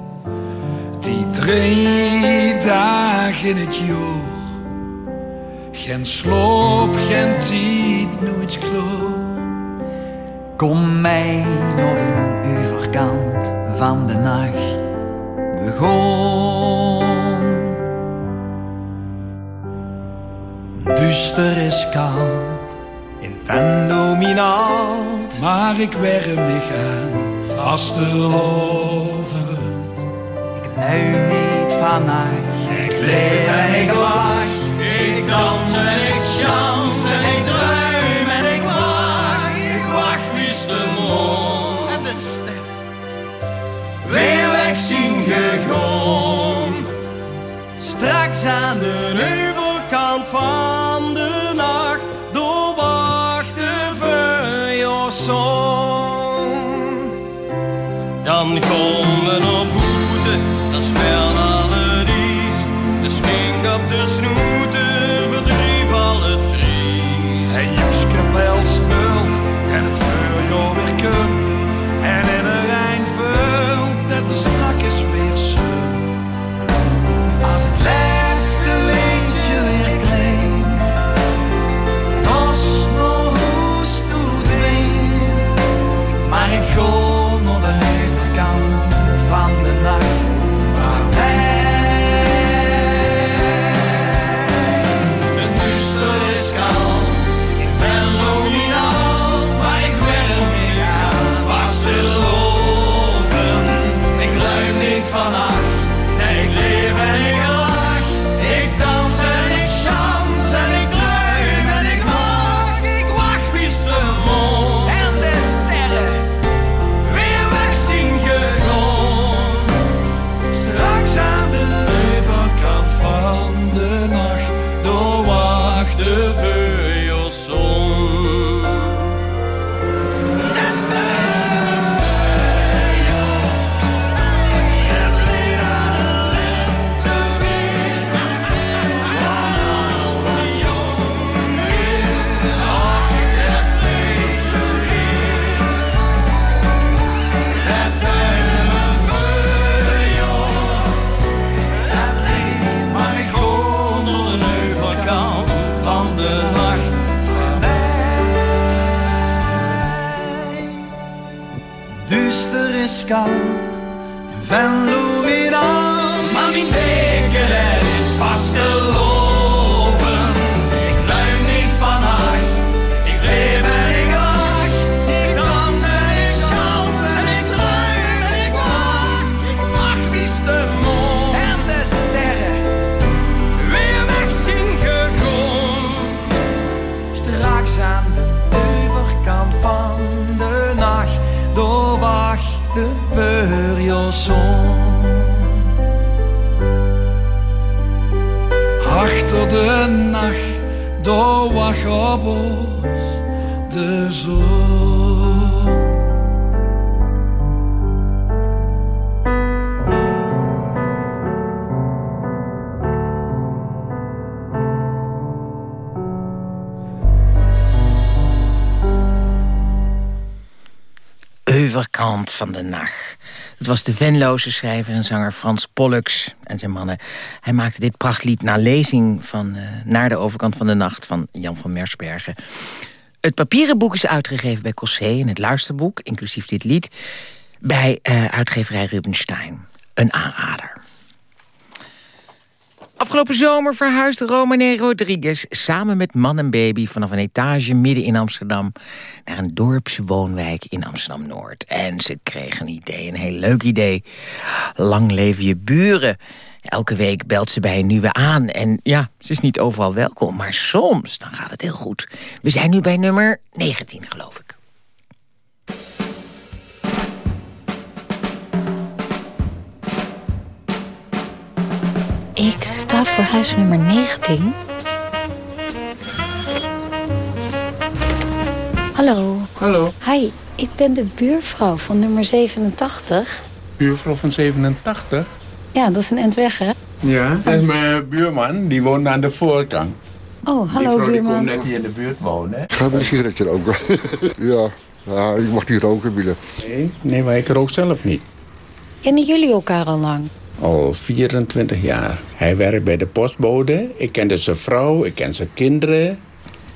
Die drie dagen in het jaar. Geen sloop, geen tijd, nooit kloop. Kom mij naar de overkant van de nacht begon. Duister is koud in dominant, maar ik werm mich aan vastelovend. Ik lui niet vannacht, Ik leef en ik lach, ik dans en ik chans Straks aan de heuvelkant van. Duister is koud en Venlo weer aan. Maar mijn deken er is vastelovend. De nacht doorwacht op ons de zon. Overkant van de nacht. Het was de Venloze schrijver en zanger Frans Pollux en zijn mannen. Hij maakte dit prachtlied na lezing van eh, Naar de overkant van de nacht van Jan van Mersbergen. Het papieren boek is uitgegeven bij Cossé en het luisterboek, inclusief dit lied, bij eh, uitgeverij Rubenstein. Een aanrader. Afgelopen zomer verhuisde Romane Rodriguez samen met man en baby vanaf een etage midden in Amsterdam naar een dorpse woonwijk in Amsterdam-Noord. En ze kregen een idee, een heel leuk idee. Lang leven je buren. Elke week belt ze bij een nieuwe aan. En ja, ze is niet overal welkom, maar soms dan gaat het heel goed. We zijn nu bij nummer 19, geloof ik. Ik sta voor huis nummer 19. Hallo. Hallo, Hi, ik ben de buurvrouw van nummer 87. buurvrouw van 87. Ja, dat is een end weg, hè? Ja, dat is mijn buurman. Die woont aan de voorkant. Oh, die hallo vrouw die buurman. komt net hier in de buurt wonen. Ik ga met een sigaretje roken. ja. ja, ik mag niet roken, Willem. Nee, nee, maar ik rook zelf niet. Kennen jullie elkaar al lang? Al 24 jaar. Hij werkt bij de postbode. Ik ken zijn vrouw, ik ken zijn kinderen.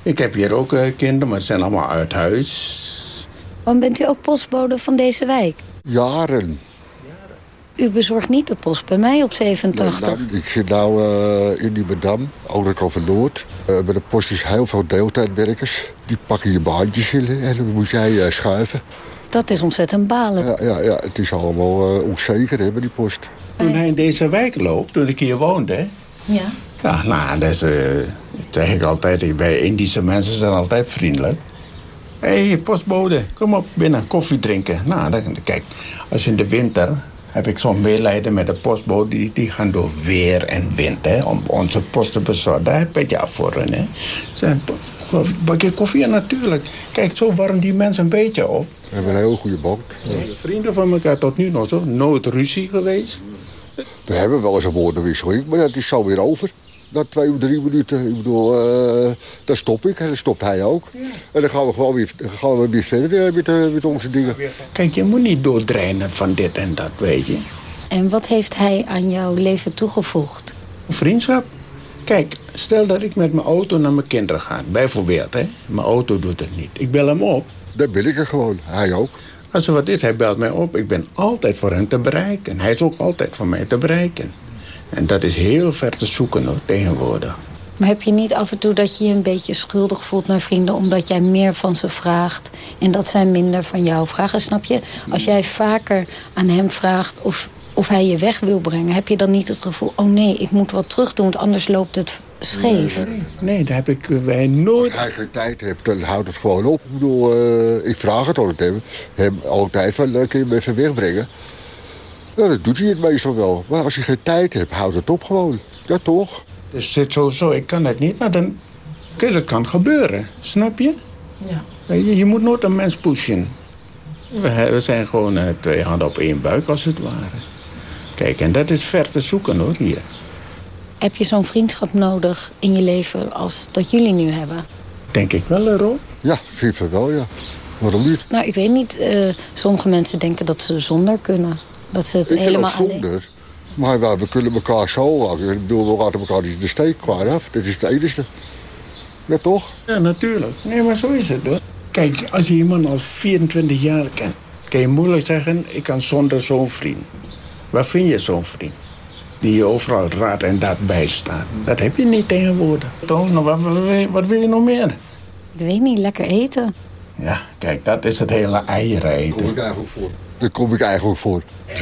Ik heb hier ook eh, kinderen, maar ze zijn allemaal uit huis. Want bent u ook postbode van deze wijk? Jaren. U bezorgt niet de post bij mij op 87. Nou, ik zit nou eh, in die Bedam, kant van Noord. Eh, bij de post is heel veel deeltijdwerkers. Die pakken je baantjes in en dan moet jij eh, schuiven. Dat is ontzettend balen. Ja, ja, ja, het is allemaal eh, onzeker hè, bij die post. Toen hij in deze wijk loopt, toen ik hier woonde... Ja. Ja, nou, dat is, eh, zeg ik altijd. Bij Indische mensen zijn altijd vriendelijk. Hé, hey, postbode, kom op binnen, koffie drinken. Nou, dan, kijk, als in de winter heb ik zo'n medelijden met de postbode. Die, die gaan door weer en wind hè, om onze post te bezorgen. Daar heb ik ja voor hun. Hè. Ze Zijn bakje koffie, ja, natuurlijk. Kijk, zo warm die mensen een beetje op. We hebben een heel goede band. Vrienden van elkaar tot nu nog zo. Nooit ruzie geweest. We hebben wel eens een woordenwisseling, maar dat is zo weer over. Na twee of drie minuten, ik bedoel, eh dan stop ik en dan stopt hij ook. En dan gaan we gewoon weer, gaan we weer verder eh, met, eh, met onze dingen. Kijk, je moet niet doordreinen van dit en dat, weet je. En wat heeft hij aan jouw leven toegevoegd? Vriendschap. Kijk, stel dat ik met mijn auto naar mijn kinderen ga. Bijvoorbeeld, hè. Mijn auto doet het niet. Ik bel hem op. Dan ben ik er gewoon. Hij ook. Als er wat is, hij belt mij op. Ik ben altijd voor hem te bereiken. Hij is ook altijd voor mij te bereiken. En dat is heel ver te zoeken hoor, tegenwoordig. Maar heb je niet af en toe dat je je een beetje schuldig voelt naar vrienden... omdat jij meer van ze vraagt en dat zij minder van jou vragen? Snap je? Als jij vaker aan hem vraagt of, of hij je weg wil brengen... heb je dan niet het gevoel, oh nee, ik moet wat terug doen... want anders loopt het scheef. Nee, nee daar heb ik eh, wij nooit... Als hij geen tijd heeft, dan houdt het gewoon op. Ik bedoel, eh, ik vraag het altijd hem. Hem altijd van, eh, kun je hem even wegbrengen? Ja, dat doet hij het meestal wel. Maar als je geen tijd hebt, houdt het op gewoon. Ja, toch? Dus zit sowieso, ik kan het niet, maar dan... Kijk, dat kan gebeuren, snap je? Ja. Weet Je, je moet nooit een mens pushen. We, we zijn gewoon eh, twee handen op één buik, als het ware. Kijk, en dat is ver te zoeken, hoor, hier. Heb je zo'n vriendschap nodig in je leven als dat jullie nu hebben? Denk ik wel, Ro. Ja, vind ik wel, ja. Waarom niet? Nou, ik weet niet. eh, sommige mensen denken dat ze zonder kunnen. Dat ze het ik helemaal ook alleen... zonder. Maar we, we kunnen elkaar zo laten. Ik bedoel, we laten elkaar niet de steek klaar af. Dat is het enige. Ja, toch? Ja, natuurlijk. Nee, maar zo is het, hoor. Kijk, als je iemand al 24 jaar kent... kan je moeilijk zeggen, ik kan zonder zo'n vriend. Waar vind je zo'n vriend? Die je overal raad en daad bijstaat. Dat heb je niet tegenwoordig. Toch? Nou, wat, wat, wil je- wat wil je nog meer? Ik weet niet, lekker eten. Ja, kijk, dat is het hele eieren eten. Kom ik eigenlijk voor. Daar kom ik eigenlijk voor.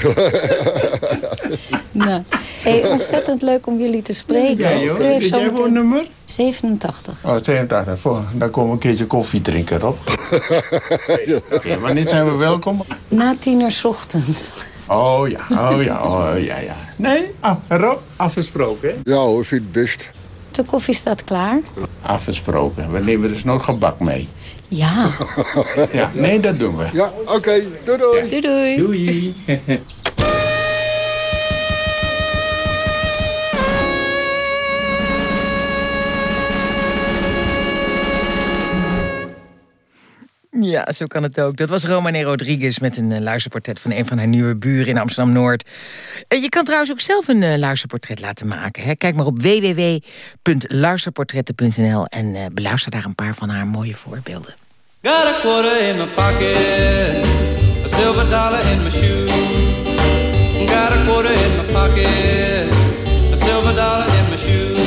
Nou, hey, ontzettend leuk om jullie te spreken. Ja, joh. U heeft Weet jij nummer? 87. Oh, 82. Voor. Dan komen we een keertje koffie drinken, Rob. Oké, wanneer zijn we welkom? Na tien uur 's ochtends. Oh ja, oh ja, oh ja, ja. Nee, af, Rob, afgesproken. hè? Ja hoor, vind het best. De koffie staat klaar. Afgesproken. We nemen dus nog gebak mee. Ja. Ja, nee, dat doen we. Ja, oké. Doei doei. Doei doei. Doei. Ja, zo kan het ook. Dat was Romane Rodriguez met een eh, luisterportret van een van haar nieuwe buren in Amsterdam-Noord. Eh, je kan trouwens ook zelf een eh, luisterportret laten maken. Hè? Kijk maar op www.luisterportretten.nl en beluister daar een paar van haar mooie voorbeelden. Got a quarter in my pocket, a silver dollar in my shoe. Got a quarter in my pocket, a silver dollar in my shoe.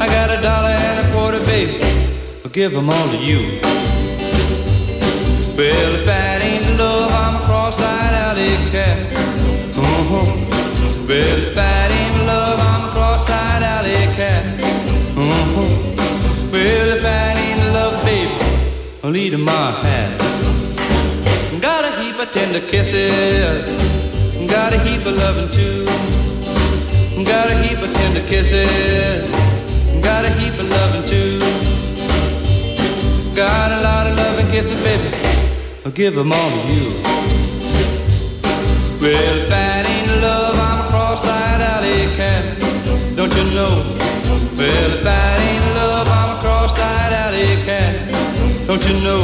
I got a dollar and a quarter, baby. I'll give them all to you. Well, if that ain't love, I'm a cross-eyed alley cat. Uh-huh. Well, if that ain't love, I'm a cross-eyed alley cat. Uh-huh. Well, if that ain't love, baby, I'll in my hat. Got a heap of tender kisses. Got a heap of loving too. Got a heap of tender kisses. Got a heap of loving too. Got a lot of loving kisses, baby. I'll give them all to you. Well, if that ain't love, I'm a cross-eyed alley cat. Don't you know? Well, if that ain't love, I'm a cross-eyed alley cat. Don't you know?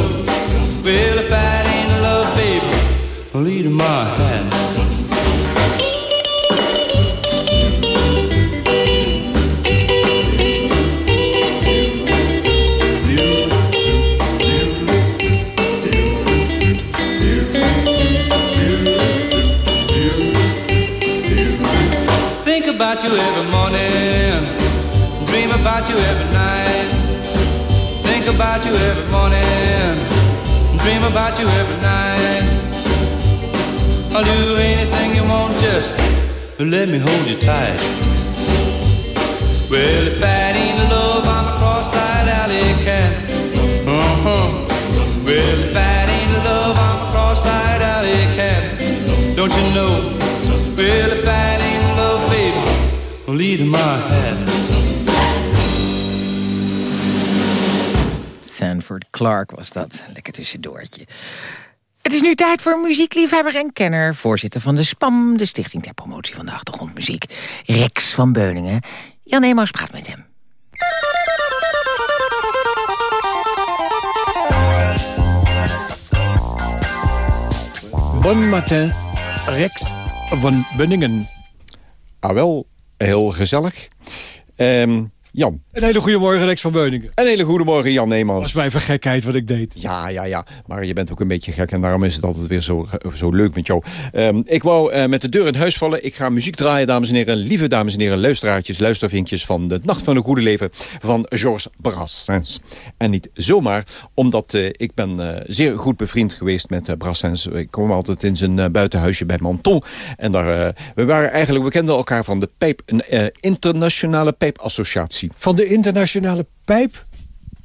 Well, if that ain't love, baby, I'll eat my hat. About you every morning, dream about you every night. Think about you every morning, dream about you every night. I'll do anything you want, just let me hold you tight. Well, if that ain't love, I'm a cross-eyed alley cat. Uh-huh. Well, if that ain't love, I'm a cross-eyed alley cat. Don't you know? My hat. Clark was dat. Lekker tussendoortje. Het is nu tijd voor muziekliefhebber en kenner. Voorzitter van de SPAM, de Stichting ter Promotie van de Achtergrondmuziek. Rex van Beuningen. Jan Emaus praat met hem. Bon matin, Rex van Bunningen. Ah wel, heel gezellig. Ehm, Jan. Een hele goede morgen, Rex van Beuningen. Een hele goede morgen, Jan Neemans. Dat is mijn gekheid wat ik deed. Ja, ja, ja. Maar je bent ook een beetje gek en daarom is het altijd weer zo, zo leuk met jou. Ehm, ik wou eh, met de deur in huis vallen. Ik ga muziek draaien, dames en heren. Lieve dames en heren, luisteraartjes, luistervinkjes van de Nacht van het Goede Leven van Georges Brassens. En niet zomaar, omdat eh, ik ben uh, zeer goed bevriend geweest met Brassens. Ik kwam altijd in zijn buitenhuisje bij Menton. En daar, we waren eigenlijk, we kenden elkaar van de pijp, een internationale pijpassociatie. Van de internationale pijp?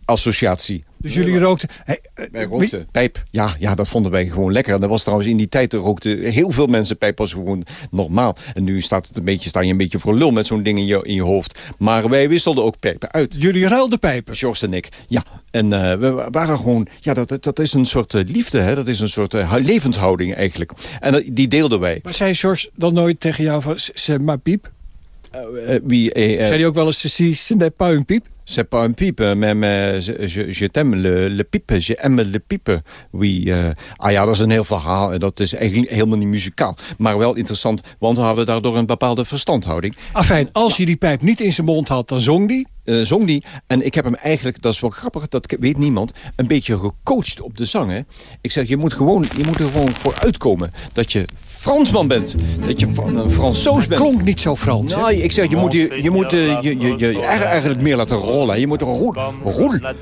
Associatie. Dus jullie rookten... Hey, wij rookten pijp. Ja, ja, dat vonden wij gewoon lekker. En dat was trouwens in die tijd rookten heel veel mensen pijp. was gewoon normaal. En nu staat het een beetje, sta je een beetje voor lul met zo'n ding in je, in je hoofd. Maar wij wisselden ook pijpen uit. Jullie ruilden pijpen? George en ik. Ja. En uh, we waren gewoon... Ja, dat, dat is een soort uh, liefde. Hè? Dat is een soort uh, levenshouding eigenlijk. En uh, die deelden wij. Maar zei George dan nooit tegen jou van... Zeg maar piep? Wie, zei hij ook wel eens... Ce n'est pas un piep? C'est pas un pipe, mais, mais je, je t'aime le, le pipe, je aime le. Oui, uh, ah ja, dat is een heel verhaal en dat is eigenlijk helemaal niet muzikaal. Maar wel interessant, want we hadden daardoor een bepaalde verstandhouding. Afijn, als je die pijp niet in zijn mond had, dan zong die? Uh, zong die. En ik heb hem eigenlijk, dat is wel grappig, dat weet niemand, een beetje gecoacht op de zang. Hè? Ik zeg, je moet, gewoon, je moet er gewoon voor uitkomen dat je Fransman bent. Dat je een Fransoos bent. Klonk niet zo Frans. Nou, ik zeg, je moet, je, je, moet uh, je, je, je eigenlijk meer laten rollen. Je moet roelen, roelen.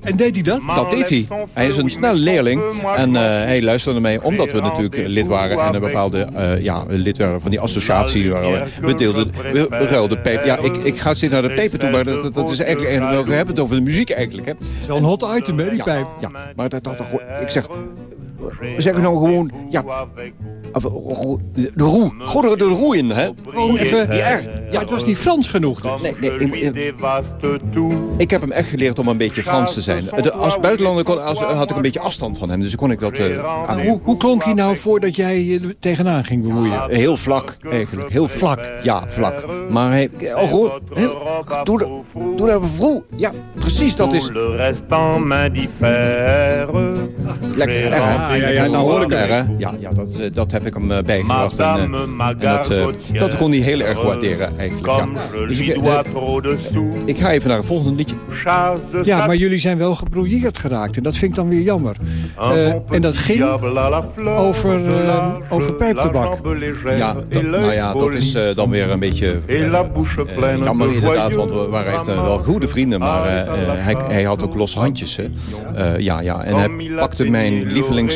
En deed hij dat? Dat deed hij. Hij is een snel leerling. En hij luisterde mee, omdat we natuurlijk lid waren. En een bepaalde ja, lid waren van die associatie. We, deelden, we, ruilden peper. Ja, ik, ik ga steeds naar de peper toe. Maar dat, dat is eigenlijk, we hebben het over de muziek eigenlijk. Hè. Zo'n hot item, hè, die pijp. Ja, maar dat, dat, ik zeg, zeggen nou gewoon, ja, de roe, goederen de roe in, hè. Gewoon even die R. Ja, het was niet Frans genoeg. Dus. Nee, nee, ik, ik, heb hem echt geleerd om een beetje Frans te zijn. De, als buitenlander kon, als, had ik een beetje afstand van hem, dus kon ik dat uh, aan. Hoe, hoe klonk hij nou voordat jij je tegenaan ging bemoeien? Heel vlak, eigenlijk. Heel vlak. Ja, vlak. Maar hij, oh, goed, doe, de, doe dat vroeg. Ja, precies, dat is... Lekker, Ah, ja, ja, nou hoor ik er, hè. Ja, ja dat, dat heb ik hem uh, bijgebracht. En, uh, en dat, uh, dat kon hij heel erg waarderen, eigenlijk. Ja. Dus ik, ik ga even naar het volgende liedje. Ja, maar jullie zijn wel gebrouilleerd geraakt. En dat vind ik dan weer jammer. en dat ging over, over pijptabak. Ja, dat, nou ja, dat is dan weer een beetje jammer inderdaad. Want we waren echt wel goede vrienden. Maar hij, hij had ook losse handjes. Hè. ja, ja. En hij pakte mijn lievelings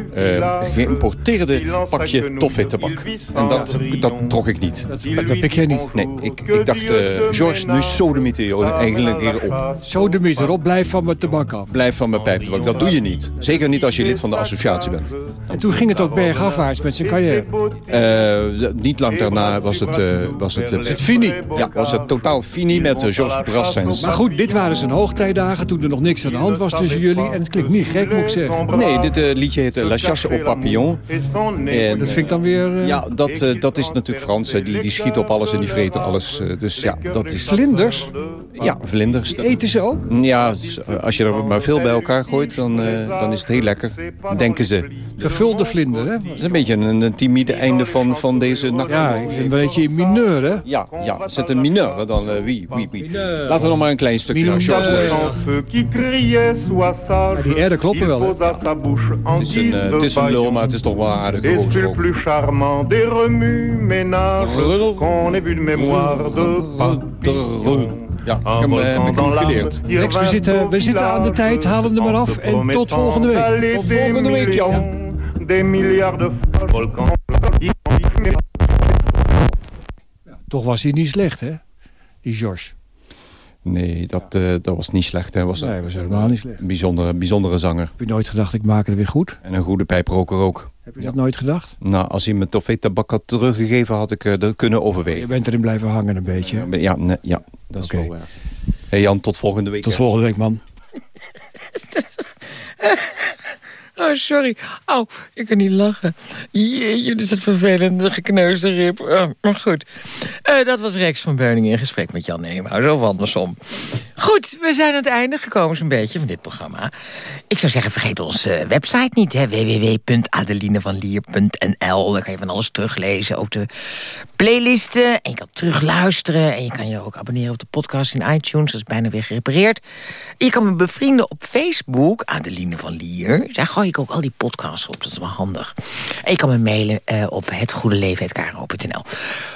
uh, geïmporteerde pakje toffee-tabak. En dat, dat trok ik niet. Dat, dat pik jij niet? Nee, ik, ik dacht, uh, George, nu sodemieter eigenlijk hierop. Sodemieter op, blijf van mijn tabak af. Blijf van mijn pijptabak, dat doe je niet. Zeker niet als je lid van de associatie bent. En toen ging het ook bergafwaarts met zijn carrière? Uh, niet lang daarna was het... was het, was het fini? Ja, was het totaal fini met George Brassens. Maar goed, dit waren zijn hoogtijdagen toen er nog niks aan de hand was tussen jullie. En het klinkt niet gek, moet ik zeggen. Nee, dit liedje heet La Chasse au Papillon. En, dat vind ik dan weer... Uh... Ja, dat, uh, dat is natuurlijk Frans. Die, die schieten op alles en die vreten alles. Uh, dus ja, dat is... Vlinders? Ja, vlinders. Die eten ze ook? Ja, als je er maar veel bij elkaar gooit, dan, dan is het heel lekker. Denken ze. Gevulde vlinder, hè? Dat is een beetje een, een timide einde van, van deze nacht. Ja, een beetje in mineur, hè? Ja, ja zet een mineur dan wie, wie, wie. Laten we nog maar een klein stukje naar George. Ja, die erden kloppen wel, hè? Het is een, het is een lul, maar het is toch wel aardig Et c'est le plus charmant des remue-ménages qu'on ait vu de mémoire de papillon. Ja, ik heb, heb ik hem geleerd. Rex, we zitten, we zitten aan de tijd, haal hem er maar af. En tot volgende week. Tot volgende week, Jan. Des milliards de volcans. Toch was hij niet slecht, hè? Die George. Nee, dat, uh, dat was niet slecht. Hij was, nee, was helemaal niet slecht. Een bijzondere, bijzondere zanger. Heb je nooit gedacht, ik maak het weer goed? En een goede pijproker ook. Heb je dat nooit gedacht? Nou, als hij me toffee tabak had teruggegeven, had ik uh, dat kunnen overwegen. Je bent erin blijven hangen een beetje. Ja, nee, ja dat is wel waar. Hey Jan, tot volgende week. Tot volgende week, man. Oh, sorry. Oh, ik kan niet lachen. Jeetje, dit is het vervelende gekneusde rib. Oh, maar goed. Eh, dat was Rex van Beuning in gesprek met Jan Neemhuis. Of andersom. Goed, we zijn aan het einde gekomen zo'n beetje van dit programma. Ik zou zeggen, vergeet onze website niet. www.adelinevanlier.nl Daar kan je van alles teruglezen. Ook de playlisten. En je kan terugluisteren. En je kan je ook abonneren op de podcast in iTunes. Dat is bijna weer gerepareerd. Je kan me bevrienden op Facebook. Adeline van Lier. Daar gooi ik ook al die podcasts op. Dat is wel handig. En je kan me mailen uh, op hetgoedeleven.kro.nl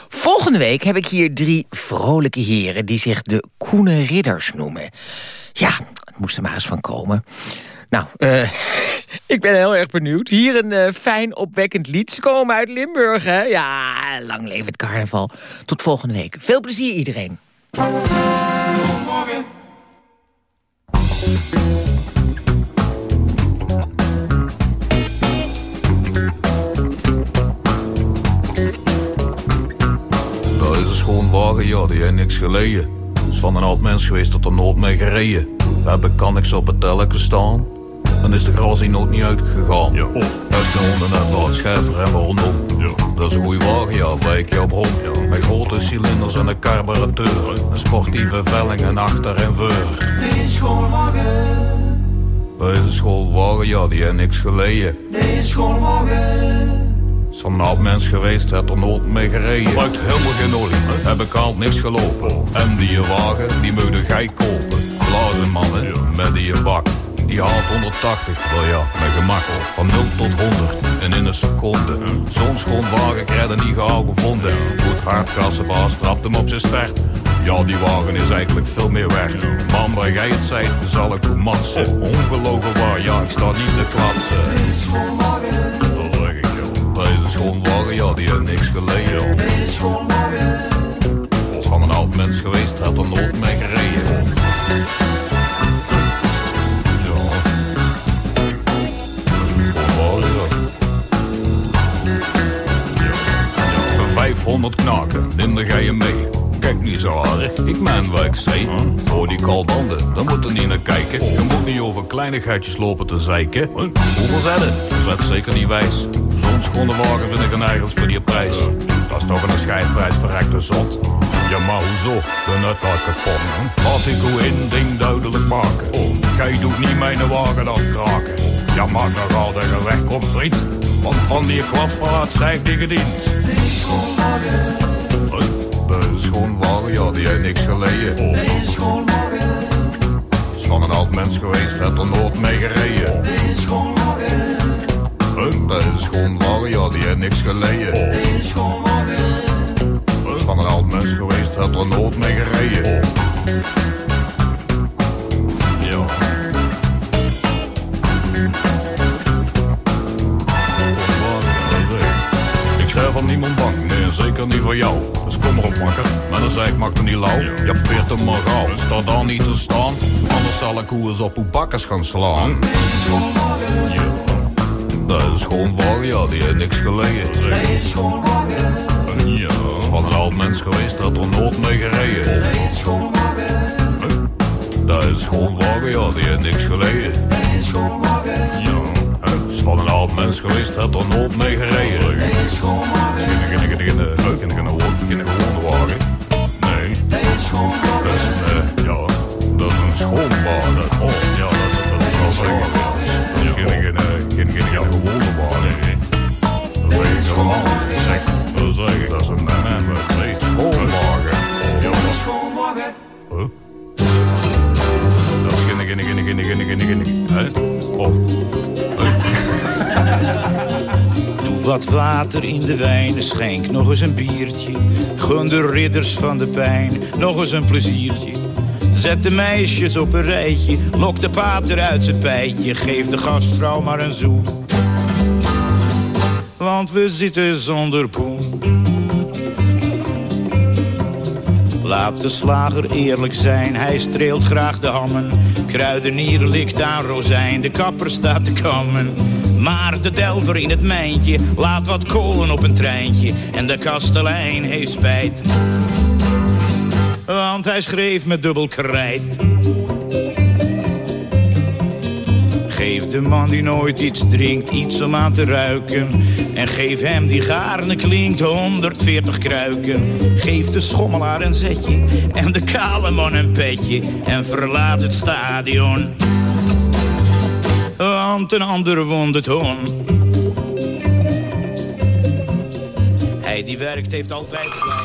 Volgende week heb ik hier drie vrolijke heren... die zich de Koene Ridders noemen. Ja, het moest er maar eens van komen. Nou, uh, ik ben heel erg benieuwd. Hier een uh, fijn opwekkend lied. Ze komen uit Limburg, hè? Ja, lang leven het carnaval. Tot volgende week. Veel plezier iedereen. Dat is een schoon wagen, ja, die heeft niks geleden. Is van een oud mens geweest tot er nooit mee gereden. We hebben kan niks op het telken staan. Dan is de gras in nood niet uitgegaan. Ja. Oh. Uitgehonden net laat schijver en rondom. Ja. Dat is een goeie wagen, ja, wijk je op rond. Ja. Met grote cilinders en een carburateur. Een sportieve velling en achter en voor. Deze schoolwagen. Deze schoolwagen, ja, die heeft niks geleden. Deze schoolwagen. Is van een oud mens geweest, heeft er nooit mee gereden. Maakt helemaal geen olie, heb ik al niks gelopen. En die wagen, die moet gij kopen. Blazen mannen, met die bak. Die haalt 180, wel ja, met gemak Van 0 tot 100 en in een seconde. Zo'n schoon wagen krijg je niet gauw gevonden. Goed hard gassenbaas trapt hem op zijn start. Ja, die wagen is eigenlijk veel meer waard. Man, waar jij het zei, zal ik matsen. Ongelogen waar, ja, ik sta niet te klatsen. Deze schoonwagen, ja, die heeft niks geleden. Deze schoonwagen. Is van een oud mens geweest, had er nooit mee gereden. Voor 500 knaken, neem ga je mee. Kijk niet zo hard, ik meen wat ik zei. Hoor die kalbanden, daar moet er niet naar kijken. Je moet niet over kleinigheidjes lopen te zeiken. Hoeveel zetten? Dat is zeker niet wijs. Zo'n schone wagen vind ik een ergens voor die prijs. Dat is toch een scheidprijs verrekte zot. Ja, maar hoezo? De nut gaat kapot. Laat ik hoe één ding duidelijk maken. Gij doet niet mijn wagen afkraken. Ja, maak nog altijd een weg, kom vriend. Want van die kwatspaard zijn die gediend. Schoolwagen. De schoonwagen, ja, die heeft niks geleden. Deze schoolwagen. Is van een oud mens geweest, heeft er nooit mee gereden. Deze schoolwagen. De schoonwagen, ja, die heeft niks geleden. Deze schoolwagen. Is van een oud mens geweest, heeft er nooit mee gereden. Ja. Ik zei van niemand bang, zeker niet voor jou. Dus kom erop, makker, met een zeik mag er niet lauw. Je peert hem maar gauw, sta daar niet te staan. Anders zal ik hoe eens op uw bakkers gaan slaan. Dat is gewoon wagen, ja, die heeft niks geleden. Deze schoolwagen. Ja, is van een oud mens geweest, dat er nooit mee gereden. Dat is gewoon wagen, ja, die heeft niks schoolwagen. Ja, is van een oud mens geweest, dat er nooit mee gereden. Schoolwagen. Beginnen, beginnen, beginnen, beginnen, beginnen, beginnen gewone wagen. Nee, Deze schoolwagen. dat is een, eh, ja, dat is een. Oh, ja, dat is, dat is wel zeker. Dat is geen, geen, eh, geen, geen, geen gewone wagen. Dat dat dat is een, eh, wat heet schoonwagen. Ja, dat is. Huh? Oh. Doe wat water in de wijn, schenk nog eens een biertje. Gun de ridders van de pijn nog eens een pleziertje. Zet de meisjes op een rijtje, lok de pater uit zijn pijtje. Geef de gastvrouw maar een zoen. Want we zitten zonder poen. Laat de slager eerlijk zijn, hij streelt graag de hammen. Kruidenier likt aan rozijn, de kapper staat te kammen. Maar de delver in het mijntje laat wat kolen op een treintje. En de kastelein heeft spijt. Want hij schreef met dubbel krijt. Geef de man die nooit iets drinkt iets om aan te ruiken. En geef hem die gaarne klinkt 140 kruiken. Geef de schommelaar een zetje en de kale man een petje. En verlaat het stadion. Want een ander wond het hon. Hij die werkt heeft altijd.